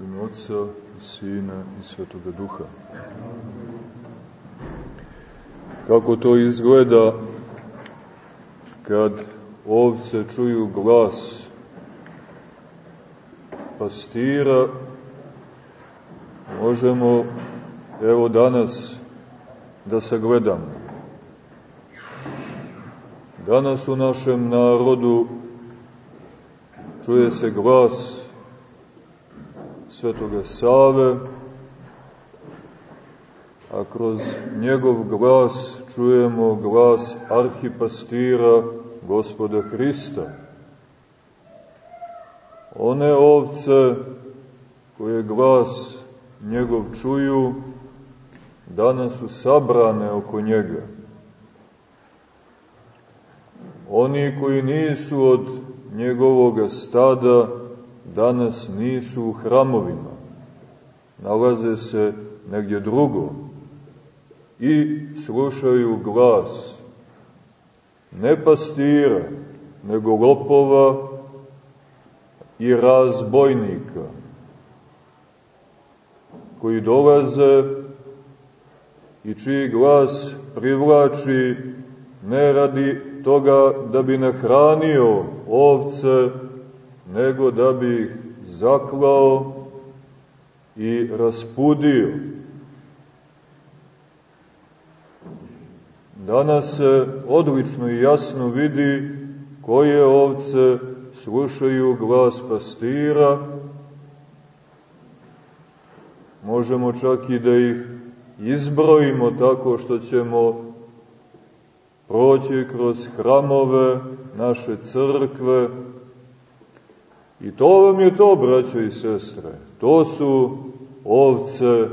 U ime Otca i Sina i Svetoga Duha. Kako to izgleda kad ovce čuju glas pastira, možemo evo danas da se gledamo. Danas u našem narodu čuje se glas Svetoga Save, a kroz njegov glas čujemo glas arhipastira gospoda Hrista. One ovce koje glas njegov čuju, danas su sabrane oko njega. Oni koji nisu od njegovog stada, danas nisu u hramovima, nalaze se negdje drugo i slušaju glas ne pastira, nego lopova i razbojnika, koji dolaze i čiji glas privlači ne radi toga da bi nahranio ovce, nego da bi ih zaklao i raspudio. Danas se odlično i jasno vidi koje ovce slušaju glas pastira, možemo čak i da ih izbrojimo tako što ćemo proći kroz hramove naše crkve, I to vam je to, braćo i sestre. To su ovce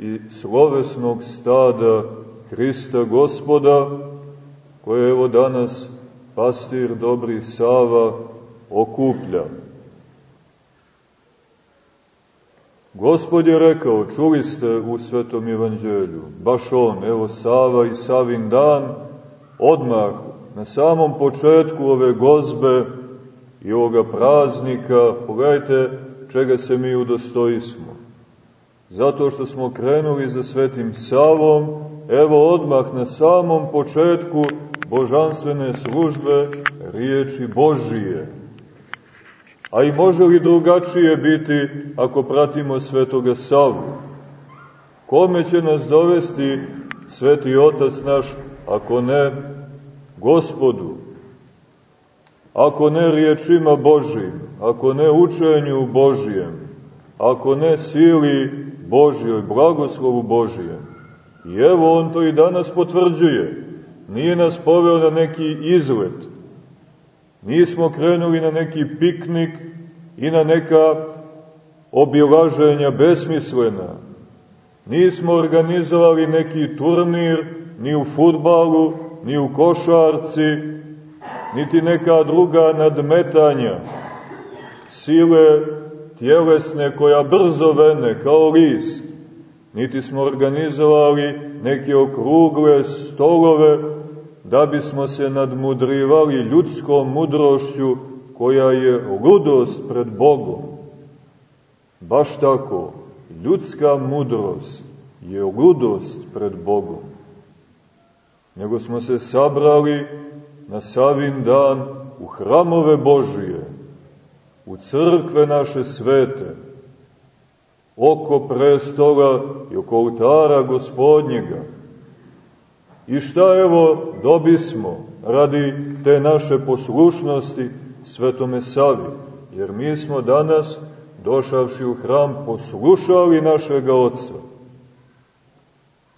i slovesnog stada Hrista gospoda, koje evo danas pastir dobri Sava okuplja. Gospod je rekao, čuli ste u Svetom Evanđelju, baš on, evo Sava i Savin dan, odmah, na samom početku ove gozbe, i ovoga praznika, pogledajte čega se mi udostojismo. Zato što smo krenuli za Svetim Savom, evo odmah na samom početku božanstvene službe riječi Božije. A i može li drugačije biti ako pratimo Svetoga Savu? Kome će nas dovesti Sveti Otac naš, ako ne Gospodu? Ako ne riječima Božim, ako ne učenju Božijem, ako ne sili Božjoj, blagoslovu Božijem. I evo on to i danas potvrđuje. Nije nas poveo na neki izlet. Nismo krenuli na neki piknik i na neka obilaženja besmislena. Nismo organizovali neki turnir ni u futbalu, ni u košarci, niti neka druga nadmetanja, sile tjelesne koja brzo vene kao list, niti smo organizovali neke okrugle stolove da bismo se nadmudrivali ljudskom mudrošću koja je ludost pred Bogom. Baš tako, ljudska mudrost je ludost pred Bogom. Nego smo se sabrali na Savin dan u hramove Božije, u crkve naše svete, oko prestola i oko oltara gospodnjega. I šta evo dobismo radi te naše poslušnosti Svetome Savi, jer mi smo danas, došavši u hram, poslušali našega Otca.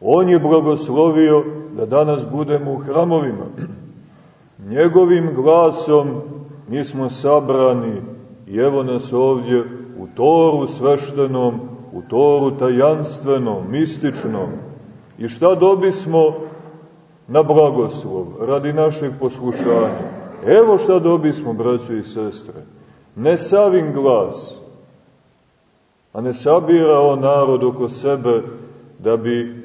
On je blagoslovio da danas budemo u hramovima njegovim glasom mi smo sabrani i evo nas ovdje u toru sveštenom, u toru tajanstvenom, mističnom. I šta dobismo na blagoslov radi našeg poslušanja? Evo šta dobismo, braćo i sestre. Ne savim glas, a ne sabira on narod oko sebe da bi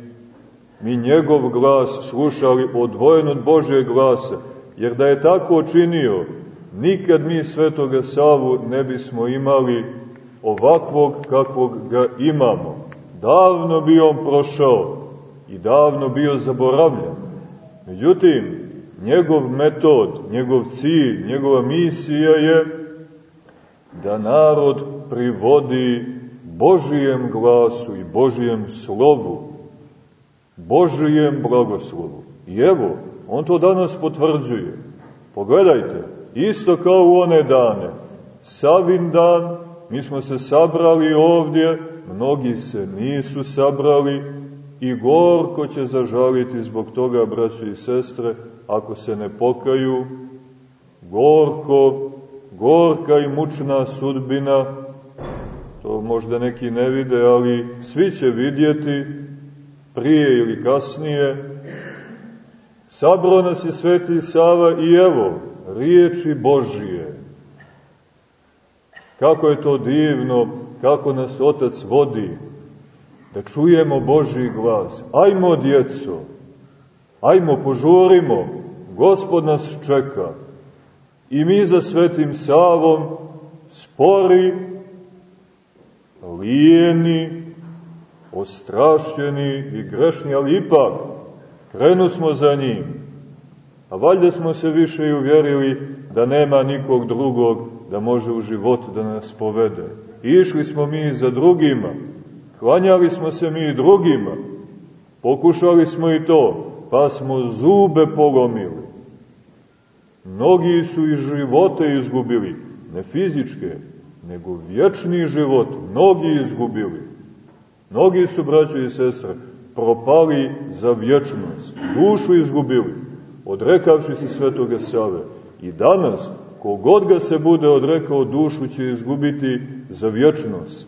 mi njegov glas slušali odvojen od Božje glasa, Jer da je tako činio, nikad mi Svetoga Savu ne bismo imali ovakvog kakvog ga imamo. Davno bi on prošao i davno bio zaboravljen. Međutim, njegov metod, njegov cilj, njegova misija je da narod privodi Božijem glasu i Božijem slovu, Božijem blagoslovu. I evo, on to danas potvrđuje. Pogledajte, isto kao u one dane, Savin dan, mi smo se sabrali ovdje, mnogi se nisu sabrali i gorko će zažaliti zbog toga, braći i sestre, ako se ne pokaju, gorko, gorka i mučna sudbina, to možda neki ne vide, ali svi će vidjeti, prije ili kasnije, sabro nas je Sveti Sava i evo, riječi Božije. Kako je to divno, kako nas Otac vodi, da čujemo Božji glas. Ajmo, djeco, ajmo, požurimo, Gospod nas čeka. I mi za Svetim Savom, spori, lijeni, ostrašćeni i grešni, ali ipak krenu smo za njim. A valjda smo se više i uvjerili da nema nikog drugog da može u život da nas povede. I išli smo mi za drugima, klanjali smo se mi drugima, pokušali smo i to, pa smo zube polomili. Mnogi su i živote izgubili, ne fizičke, nego vječni život, mnogi izgubili. Mnogi su, braćo i sestre, propali za vječnost, dušu izgubili, odrekavši se svetoga Save. I danas, kogod ga se bude odrekao, dušu će izgubiti za vječnost.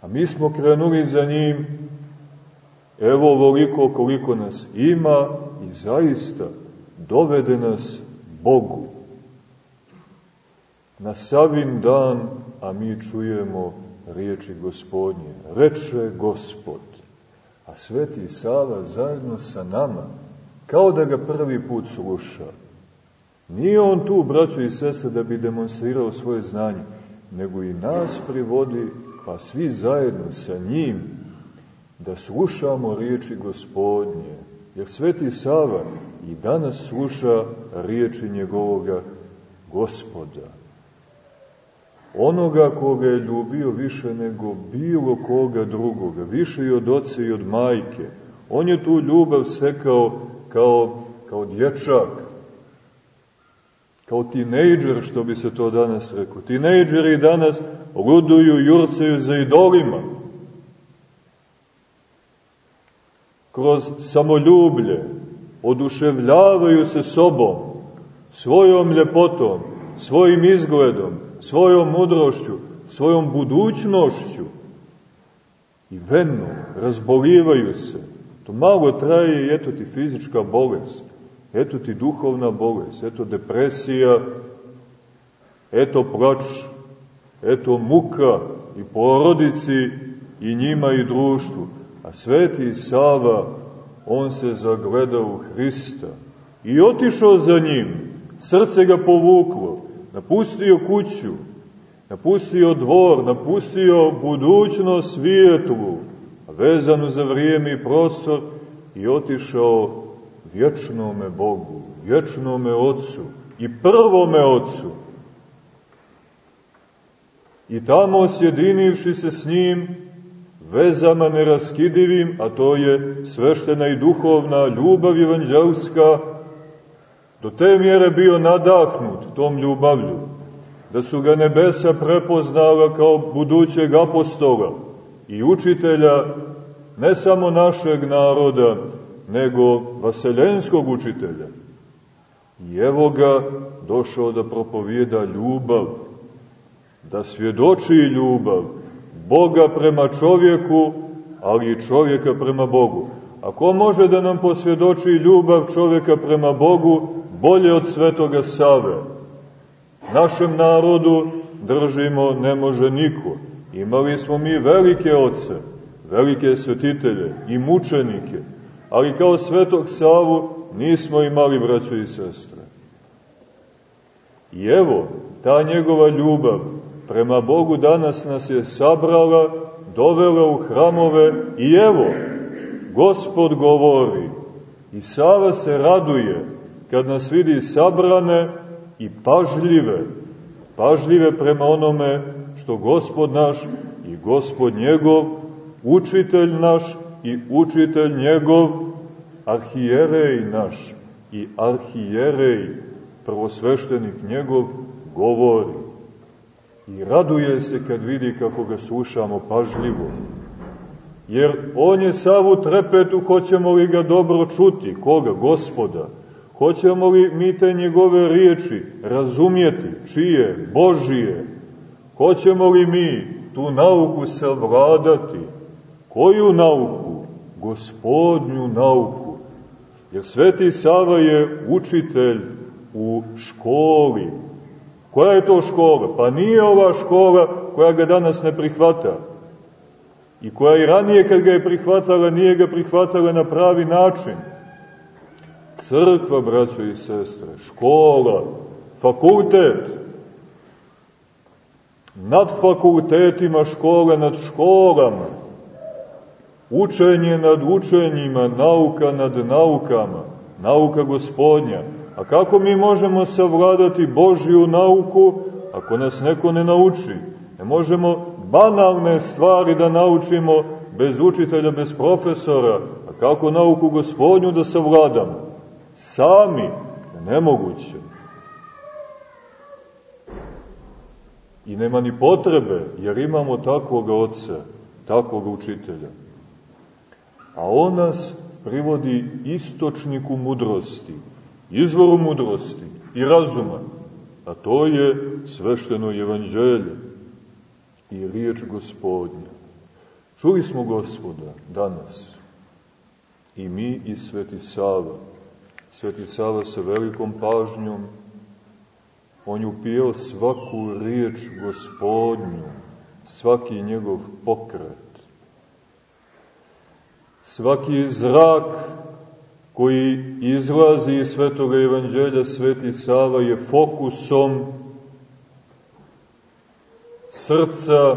A mi smo krenuli za njim, evo voliko koliko nas ima i zaista dovede nas Bogu. Na savin dan, a mi čujemo riječi gospodnje. Reče gospod, a sveti Sava zajedno sa nama, kao da ga prvi put sluša. Nije on tu, braćo i sese, da bi demonstrirao svoje znanje, nego i nas privodi, pa svi zajedno sa njim, da slušamo riječi gospodnje. Jer Sveti Sava i danas sluša riječi njegovoga gospoda. Onoga koga je ljubio više nego bilo koga drugoga, više i od oca i od majke. On je tu ljubav sekao kao, kao dječak, kao tinejdžer, što bi se to danas rekao. Tinejdžeri danas luduju, jurcaju za idolima. Kroz samoljublje oduševljavaju se sobom, svojom ljepotom, svojim izgledom, svojom mudrošću, svojom budućnošću. I venno, razbolivaju se. To malo traje i eto ti fizička bolest. Eto ti duhovna bolest, eto depresija, eto plač, eto muka i porodici i njima i društvu. A sveti Sava, on se zagledao u Hrista i otišao za njim, srce ga povuklo, napustio kuću, napustio dvor, napustio budućnost svijetlu, vezanu za vrijeme i prostor i otišao vječnome Bogu, vječnome Otcu i prvome Otcu. I tamo sjedinivši se s njim, vezama neraskidivim, a to je sveštena i duhovna ljubav evanđelska, do te mjere bio nadahnut tom ljubavlju, da su ga nebesa prepoznala kao budućeg apostola i učitelja ne samo našeg naroda, nego vaseljenskog učitelja. I evo ga došao da propovijeda ljubav, da svjedoči ljubav, Boga prema čovjeku, ali i čovjeka prema Bogu. A ko može da nam posvjedoči ljubav čovjeka prema Bogu bolje od svetoga Save? Našem narodu držimo ne može niko. Imali smo mi velike oce, velike svetitelje i mučenike, ali kao svetog Savu nismo imali braćo i sestre. I evo, ta njegova ljubav prema Bogu danas nas je sabrala, dovela u hramove i evo, Gospod govori i Sava se raduje kad nas vidi sabrane i pažljive, pažljive prema onome što Gospod naš i Gospod njegov, učitelj naš i učitelj njegov, arhijerej naš i arhijerej, prvosveštenik njegov, govori. I raduje se kad vidi kako ga slušamo pažljivo. Jer on je savu trepetu, hoćemo li ga dobro čuti, koga, gospoda, hoćemo li mi te njegove riječi razumjeti, čije, Božije, hoćemo li mi tu nauku savladati, koju nauku? Gospodnju nauku. Jer Sveti Sava je učitelj u školi, Koja je to škola? Pa nije ova škola koja ga danas ne prihvata. I koja i ranije kad ga je prihvatala, nije ga prihvatala na pravi način. Crkva, braćo i sestre, škola, fakultet, nad fakultetima škola, nad školama, učenje nad učenjima, nauka nad naukama, nauka gospodnja, A kako mi možemo savladati Božju nauku ako nas neko ne nauči? Ne možemo banalne stvari da naučimo bez učitelja, bez profesora. A kako nauku gospodnju da savladamo? Sami, nemoguće. I nema ni potrebe, jer imamo takvog oca, takvog učitelja. A on nas privodi istočniku mudrosti, izvoru mudrosti i razuma, a to je svešteno evanđelje i riječ gospodnja. Čuli smo gospoda danas, i mi i Sveti Sava. Sveti Sava sa velikom pažnjom, on je upijao svaku riječ gospodnju, svaki njegov pokret, svaki zrak koji izlazi iz Svetoga evanđelja Sveti Sava je fokusom srca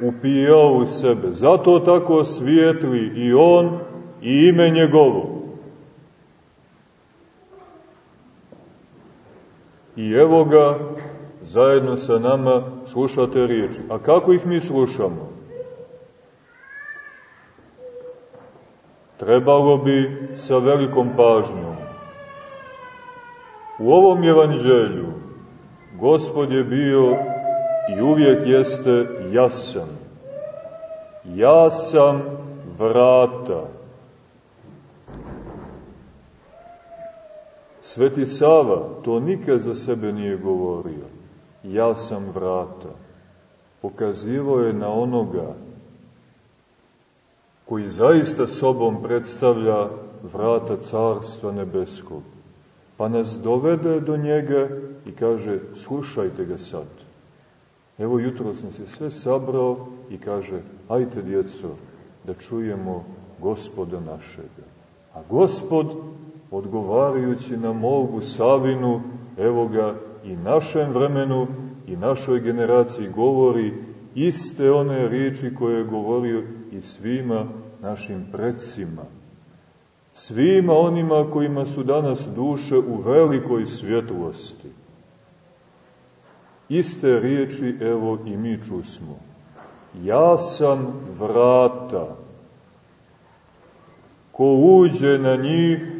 upijao u sebe. Zato tako svijetli i on i ime njegovo. I evo ga, zajedno sa nama slušate riječi. A kako ih mi slušamo? trebalo bi sa velikom pažnjom. U ovom evanđelju Gospod je bio i uvijek jeste jasan. Ja sam vrata. Sveti Sava to nikad za sebe nije govorio. Ja sam vrata. Pokazivo je na onoga koji zaista sobom predstavlja vrata Carstva Nebeskog. Pa nas dovede do njega i kaže, slušajte ga sad. Evo jutro nas je sve sabrao i kaže, ajte djeco, da čujemo gospoda našega. A gospod, odgovarajući na molbu Savinu, evo ga i našem vremenu i našoj generaciji govori iste one riječi koje je govorio i svima našim predsima, svima onima kojima su danas duše u velikoj svjetlosti. Iste riječi evo i mi čusmo. Ja sam vrata. Ko uđe na njih,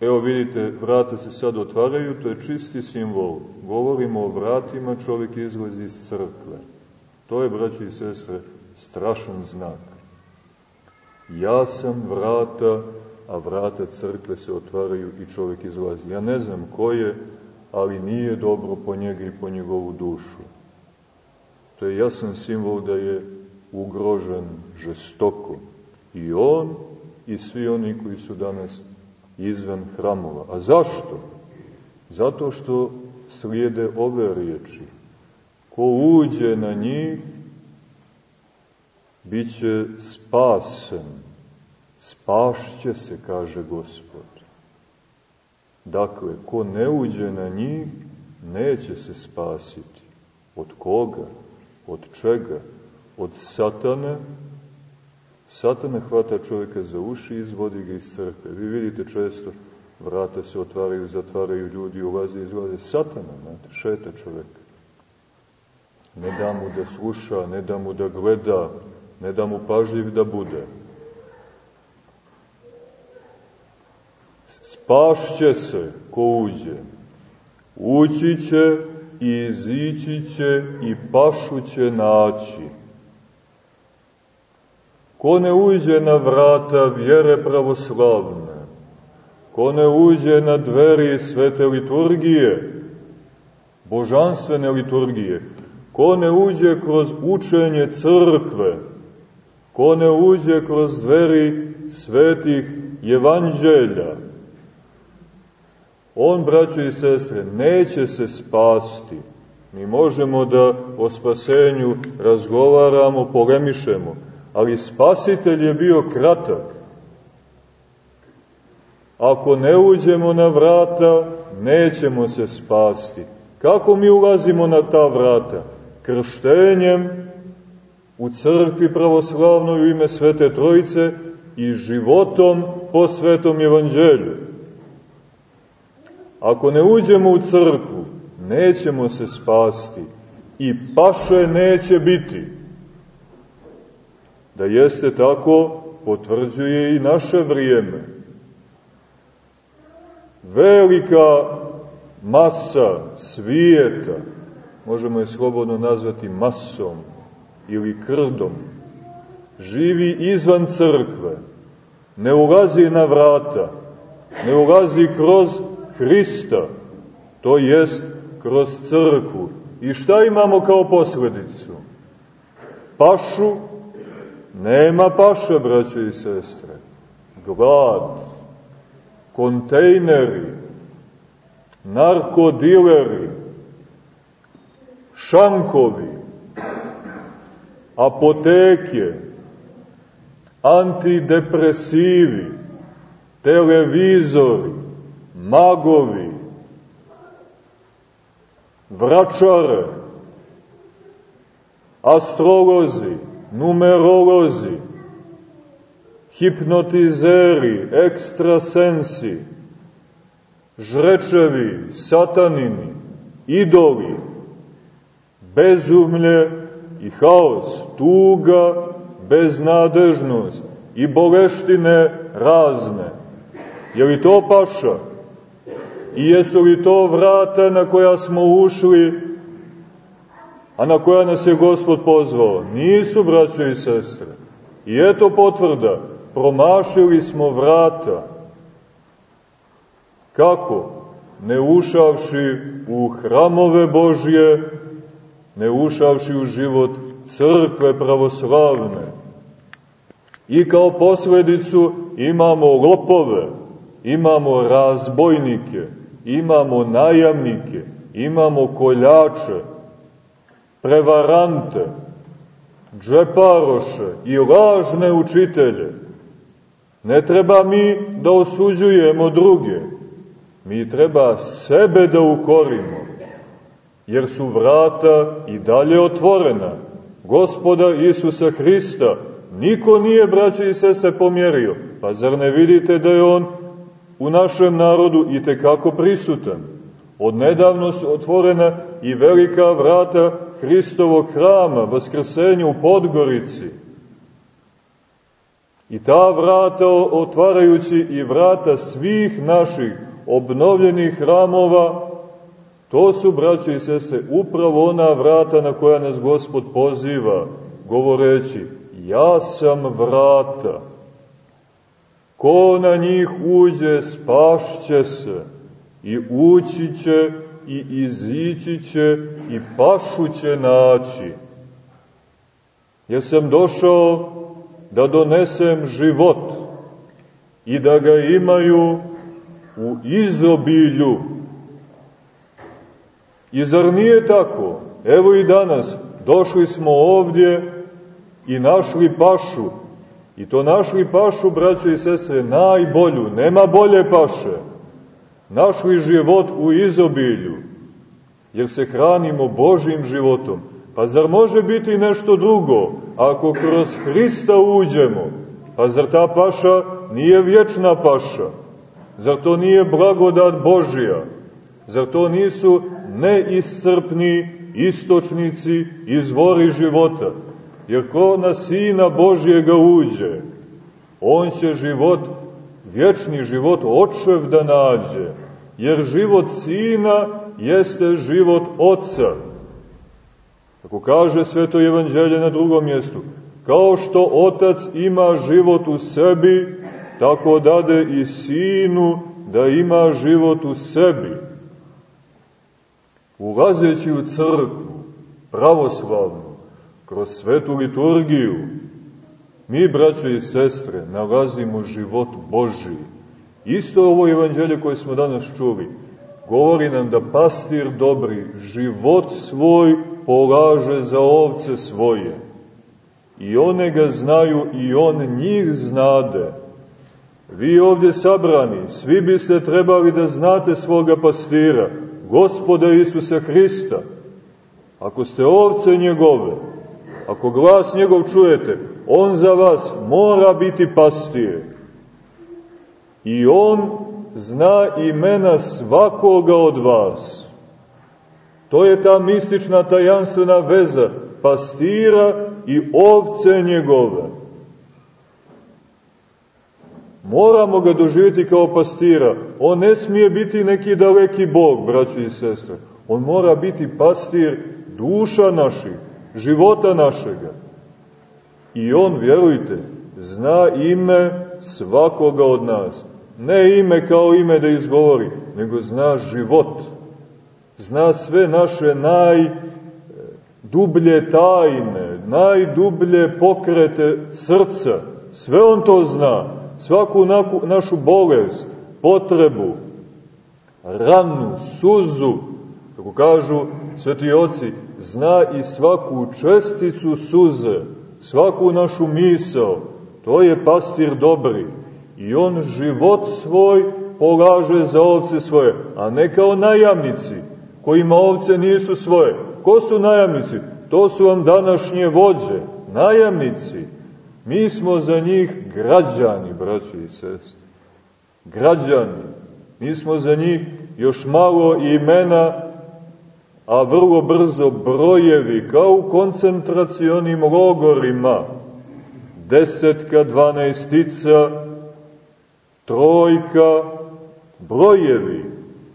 evo vidite, vrata se sad otvaraju, to je čisti simbol. Govorimo o vratima, čovjek izlazi iz crkve. To je, braći i sestre, strašan znak. Ja sam vrata, a vrata crkve se otvaraju i čovjek izlazi. Ja ne znam ko je, ali nije dobro po njega i po njegovu dušu. To je jasan simbol da je ugrožen žestoko. I on i svi oni koji su danas izvan hramova. A zašto? Zato što slijede ove riječi. Ko uđe na njih, bit će spasen. Spašće se, kaže Gospod. Dakle, ko ne uđe na njih, neće se spasiti. Od koga? Od čega? Od satane. Satana hvata čovjeka za uši i izvodi ga iz crkve. Vi vidite često, vrata se otvaraju, zatvaraju, ljudi ulaze i izlaze. Satana, znate, šeta čovjeka. Ne da mu da sluša, ne da mu da gleda, ne da mu pažljiv da bude. Spašće se ko uđe. Ući će i izići će i pašu će naći. Ko ne uđe na vrata vjere pravoslavne, ko ne uđe na dveri svete liturgije, božanstvene liturgije, ko ne uđe kroz učenje crkve, ko ne uđe kroz dveri svetih evanđelja, on, braćo i sestre, neće se spasti. Mi možemo da o spasenju razgovaramo, polemišemo, ali spasitelj je bio kratak. Ako ne uđemo na vrata, nećemo se spasti. Kako mi ulazimo na ta vrata? Krštenjem u crkvi pravoslavnoj u ime Svete Trojice i životom po Svetom Evanđelju. Ako ne uđemo u crkvu, nećemo se spasti i paše neće biti. Da jeste tako, potvrđuje i naše vrijeme. Velika masa svijeta, možemo je slobodno nazvati masom ili krdom, živi izvan crkve, ne ulazi na vrata, ne ulazi kroz Hrista, to jest kroz crkvu. I šta imamo kao posledicu? Pašu, nema paše, braćo i sestre. Glad, kontejneri, narkodileri, šankovi, apoteke, antidepresivi, televizori, magovi, vračare, astrolozi, numerolozi, hipnotizeri, ekstrasensi, žrečevi, satanini, idoli, bezumlje i haos, tuga, beznadežnost i boleštine razne. Je li to paša? I jesu li to vrata na koja smo ušli, a na koja nas je Gospod pozvao? Nisu, braćo i sestre. I eto potvrda, promašili smo vrata. Kako? Ne ušavši u hramove Božje, ne ušavši u život crkve pravoslavne. I kao posledicu imamo lopove, imamo razbojnike, imamo najamnike, imamo koljače, prevarante, džeparoše i lažne učitelje. Ne treba mi da osuđujemo druge, mi treba sebe da ukorimo, jer su vrata i dalje otvorena. Gospoda Isusa Hrista niko nije, braće i sese, pomjerio. Pa zar ne vidite da je On u našem narodu i tekako prisutan. Odnedavno su otvorena i velika vrata Hristovog hrama, Vaskrsenja u Podgorici. I ta vrata, otvarajući i vrata svih naših obnovljenih hramova, to su, braće i sese, upravo ona vrata na koja nas Gospod poziva, govoreći, ja sam vrata. Ko na njih uđe, spašće se i ući će i izići će i pašu će naći. Ja sam došao da donesem život i da ga imaju u izobilju. I zar nije tako? Evo i danas došli smo ovdje i našli pašu I to našli pašu, braćo i sestre, najbolju, nema bolje paše. Našli život u izobilju. jer se hranimo Božim životom. Pa zar može biti nešto drugo ako kroz Hrista uđemo? Pa zar ta paša nije vječna paša? Zar to nije blagodat Božija? Zar to nisu neiscrpni istočnici izvori života? Jer ko na Sina Božjega uđe, on će život, vječni život očev da nađe, jer život Sina jeste život Otca. Tako kaže Sveto Evanđelje na drugom mjestu, kao što Otac ima život u sebi, tako dade i Sinu da ima život u sebi. Ulazeći u crkvu, pravoslavnu, kroz svetu liturgiju, mi, braćo i sestre, nalazimo život Božiji. Isto ovo evanđelje koje smo danas čuli, govori nam da pastir dobri život svoj polaže za ovce svoje. I one ga znaju i on njih znade. Vi ovdje sabrani, svi biste trebali da znate svoga pastira, gospoda Isusa Hrista. Ako ste ovce njegove, ako glas njegov čujete, on za vas mora biti pastir. I on zna imena svakoga od vas. To je ta mistična tajanstvena veza pastira i ovce njegove. Moramo ga doživjeti kao pastira. On ne smije biti neki daleki bog, braći i sestre. On mora biti pastir duša naših, života našega. I on, vjerujte, zna ime svakoga od nas. Ne ime kao ime da izgovori, nego zna život. Zna sve naše najdublje tajne, najdublje pokrete srca. Sve on to zna. Svaku našu bolest, potrebu, ranu, suzu, kako kažu sveti oci, zna i svaku česticu suze, svaku našu misao. To je pastir dobri i on život svoj polaže za ovce svoje, a ne kao najamnici, kojima ovce nisu svoje. Ko su najamnici? To su vam današnje vođe, najamnici. Mi smo za njih građani, braći i sestri. Građani. Mi smo za njih još malo imena, a vrlo brzo brojevi, kao u koncentracionim logorima. Desetka, dvanaestica, trojka, brojevi.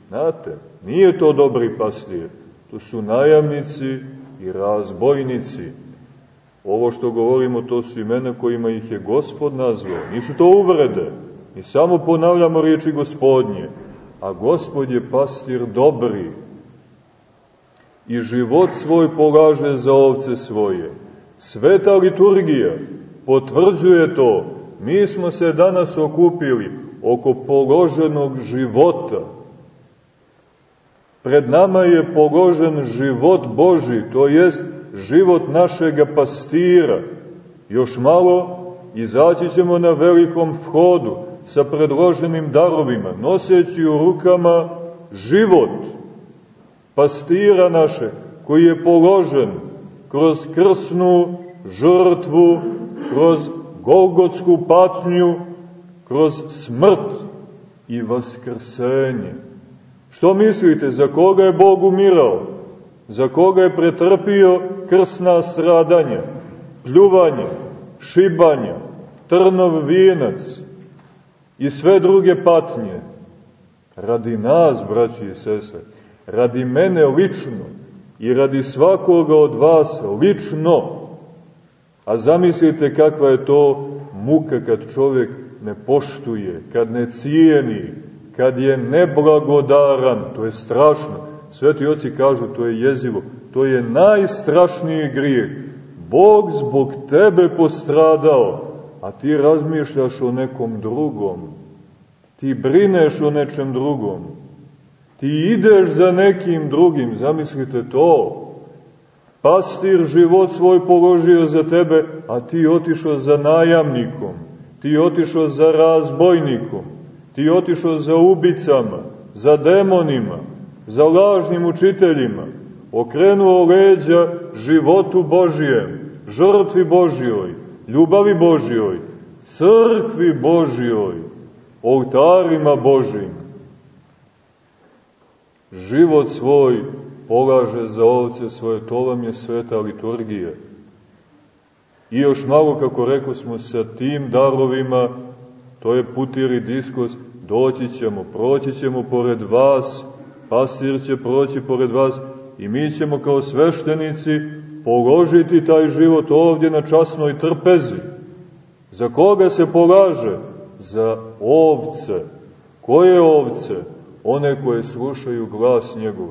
Znate, nije to dobri pastir. To su najamnici i razbojnici. Ovo što govorimo, to su imena kojima ih je gospod nazvao. Nisu to uvrede. Mi samo ponavljamo riječi gospodnje. A gospod je pastir dobri. I život svoj polaže za ovce svoje. Sveta liturgija potvrđuje to. Mi smo se danas okupili oko položenog života. Pred nama je položen život Boži, to jest život našega pastira. Još malo izaći ćemo na velikom vhodu sa predloženim darovima, noseći u rukama život pastira naše, koji je položen kroz krsnu žrtvu, kroz golgotsku patnju, kroz smrt i vaskrsenje. Što mislite, za koga je Bog umirao? Za koga je pretrpio krsna stradanja, pljuvanje, šibanje, trnov vijenac i sve druge patnje? Radi nas, braći i sese, radi mene lično i radi svakoga od vas lično. A zamislite kakva je to muka kad čovjek ne poštuje, kad ne cijeni, kad je neblagodaran, to je strašno. Sveti oci kažu, to je jezivo, to je najstrašniji grijeh. Bog zbog tebe postradao, a ti razmišljaš o nekom drugom. Ti brineš o nečem drugom. Ti ideš za nekim drugim, zamislite to. Pastir život svoj položio za tebe, a ti otišao za najamnikom. Ti otišao za razbojnikom. Ti otišao za ubicama, za demonima. za lažnim učiteljima, okrenuo leđa životu Božijem, žrtvi Božijoj, ljubavi Božijoj, crkvi Božijoj, oltarima Božijim. Život svoj polaže za ovce svoje, to vam je sveta liturgija. I još malo, kako rekao smo, sa tim darovima, to je putir i diskos, doći ćemo, proći ćemo pored vas, pastir će proći pored vas i mi ćemo kao sveštenici položiti taj život ovdje na časnoj trpezi. Za koga se polaže? Za ovce. Koje ovce? One koje slušaju glas njegov.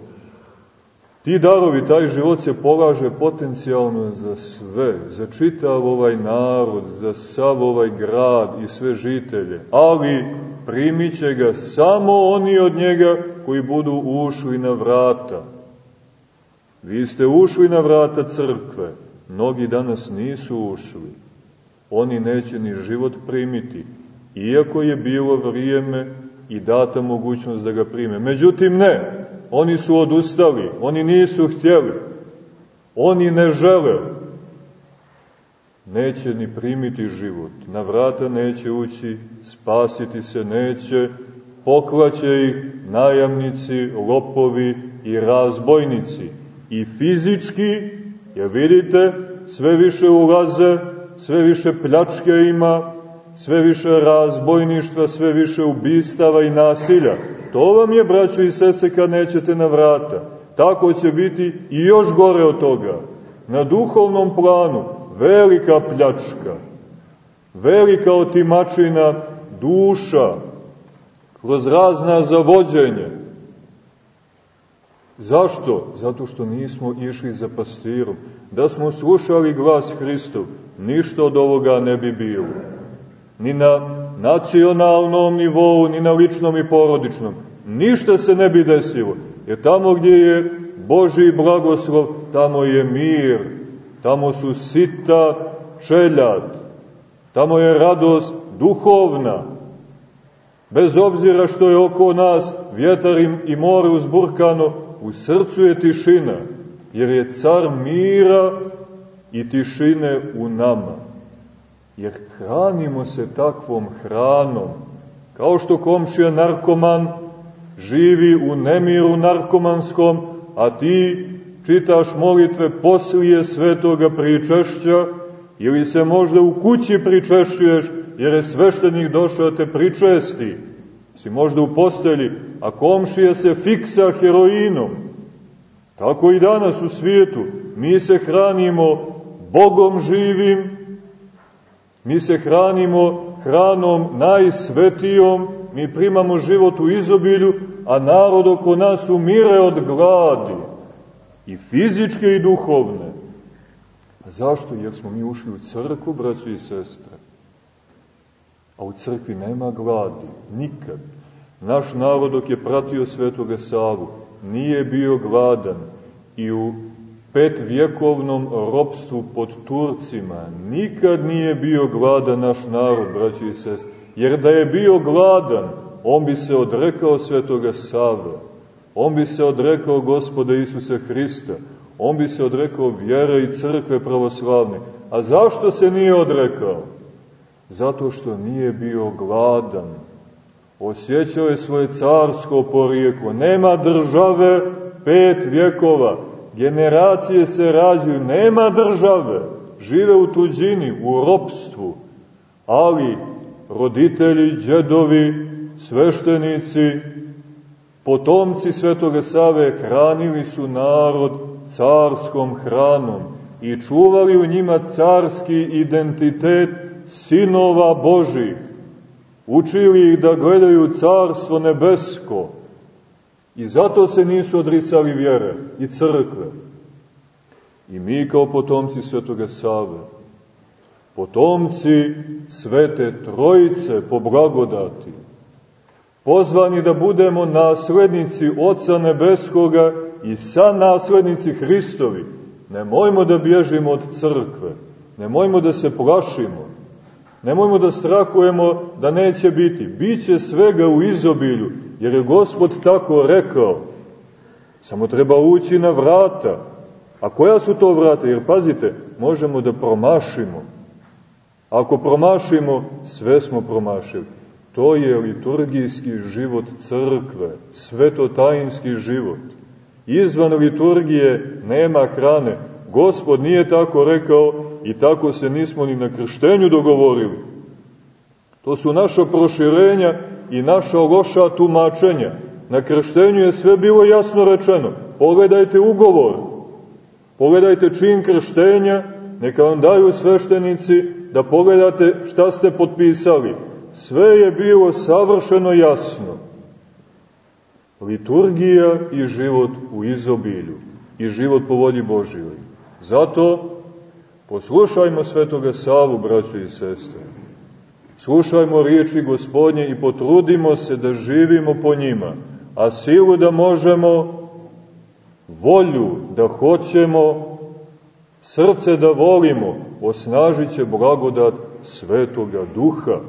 Ti darovi, taj život se polaže potencijalno za sve, za čitav ovaj narod, za sav ovaj grad i sve žitelje, ali primit će ga samo oni od njega koji budu ušli na vrata. Vi ste ušli na vrata crkve, mnogi danas nisu ušli. Oni neće ni život primiti, iako je bilo vrijeme i data mogućnost da ga prime. Međutim, ne, oni su odustali, oni nisu htjeli, oni ne žele. Neće ni primiti život, na vrata neće ući, spasiti se neće, poklaće ih najamnici, lopovi i razbojnici. I fizički, jer vidite, sve više ulaze, sve više pljačke ima, sve više razbojništva, sve više ubistava i nasilja. To vam je, braćo i sese, kad nećete na vrata. Tako će biti i još gore od toga. Na duhovnom planu velika pljačka, velika otimačina duša, kroz razna zavođenja. Zašto? Zato što nismo išli za pastirom. Da smo slušali glas Hristov, ništa od ovoga ne bi bilo. Ni na nacionalnom nivou, ni na ličnom i porodičnom. Ništa se ne bi desilo. Jer tamo gdje je Boži blagoslov, tamo je mir, tamo su sita čeljad, tamo je radost duhovna. Bez obzira što je oko nas vjetar i more uzburkano, u srcu je tišina, jer je car mira i tišine u nama. Jer hranimo se takvom hranom, kao što komšija narkoman živi u nemiru narkomanskom, a ti čitaš molitve poslije svetoga pričešća, ili se možda u kući pričešćuješ, jer je sveštenik došao da te pričesti, si možda u postelji, a komšija se fiksa heroinom. Tako i danas u svijetu. Mi se hranimo Bogom živim, mi se hranimo hranom najsvetijom, mi primamo život u izobilju, a narod oko nas umire od gladi, i fizičke i duhovne. A zašto? Jer smo mi ušli u crkvu, braći i sestre. A u crkvi nema gladi, nikad. Naš narod dok je pratio svetoga Savu, nije bio gladan i u petvjekovnom ropstvu pod Turcima nikad nije bio gladan naš narod, braći i sest. Jer da je bio gladan, on bi se odrekao svetoga Sava, on bi se odrekao gospoda Isusa Hrista, on bi se odrekao vjere i crkve pravoslavne. A zašto se nije odrekao? Zato što nije bio gladan. Osjećao je svoje carsko porijeklo. Nema države pet vjekova. Generacije se rađuju. Nema države. Žive u tuđini, u ropstvu. Ali roditelji, džedovi, sveštenici, potomci Svetoga Save hranili su narod carskom hranom i čuvali u njima carski identitet sinova Božih. Učili ih da gledaju carstvo nebesko i zato se nisu odricali vjere i crkve. I mi kao potomci Svetoga Save, potomci Svete Trojice po blagodati, pozvani da budemo naslednici Oca Nebeskoga i sa naslednici Hristovi, nemojmo da bježimo od crkve, nemojmo da se plašimo, nemojmo da strahujemo da neće biti, Biće svega u izobilju, jer je Gospod tako rekao, Samo treba ući na vrata. A koja su to vrata? Jer pazite, možemo da promašimo. Ako promašimo, sve smo promašili. To je liturgijski život crkve, svetotajinski život. Izvan liturgije nema hrane. Gospod nije tako rekao i tako se nismo ni na krštenju dogovorili. To su naša proširenja i naša loša tumačenja. Na krštenju je sve bilo jasno rečeno. Pogledajte ugovor, pogledajte čin krštenja, neka vam daju sveštenici da pogledate šta ste potpisali. Sve je bilo savršeno jasno. Liturgija i život u izobilju i život po volji Božijoj. Zato poslušajmo svetoga Savu, braćo i sestre. Slušajmo riječi gospodnje i potrudimo se da živimo po njima, a silu da možemo, volju da hoćemo, srce da volimo, osnažit će blagodat svetoga duha.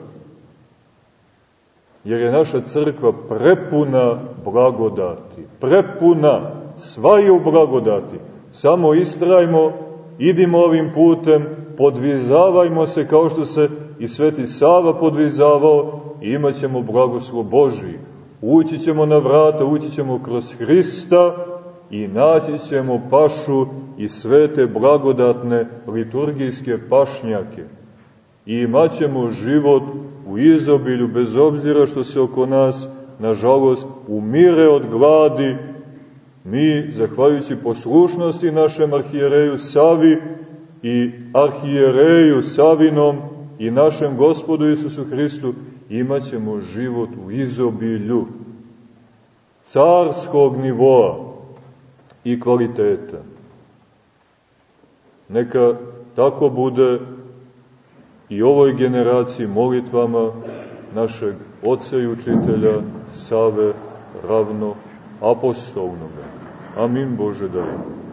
Jer je naša crkva prepuna blagodati, prepuna, sva je u blagodati. Samo istrajmo, idimo ovim putem, podvizavajmo se kao što se i Sveti Sava podvizavao i imat ćemo blagoslov Božiji. Ući ćemo na vrata, ući ćemo kroz Hrista i naći ćemo pašu i svete blagodatne liturgijske pašnjake. I imat ćemo život u izobilju, bez obzira što se oko nas, nažalost, umire od gladi, mi, zahvaljujući poslušnosti našem arhijereju Savi i arhijereju Savinom i našem gospodu Isusu Hristu, imaćemo život u izobilju carskog nivoa i kvaliteta. Neka tako bude i ovoj generaciji molitvama našeg oca i učitelja Save ravno apostolnoga. Amin Bože daj.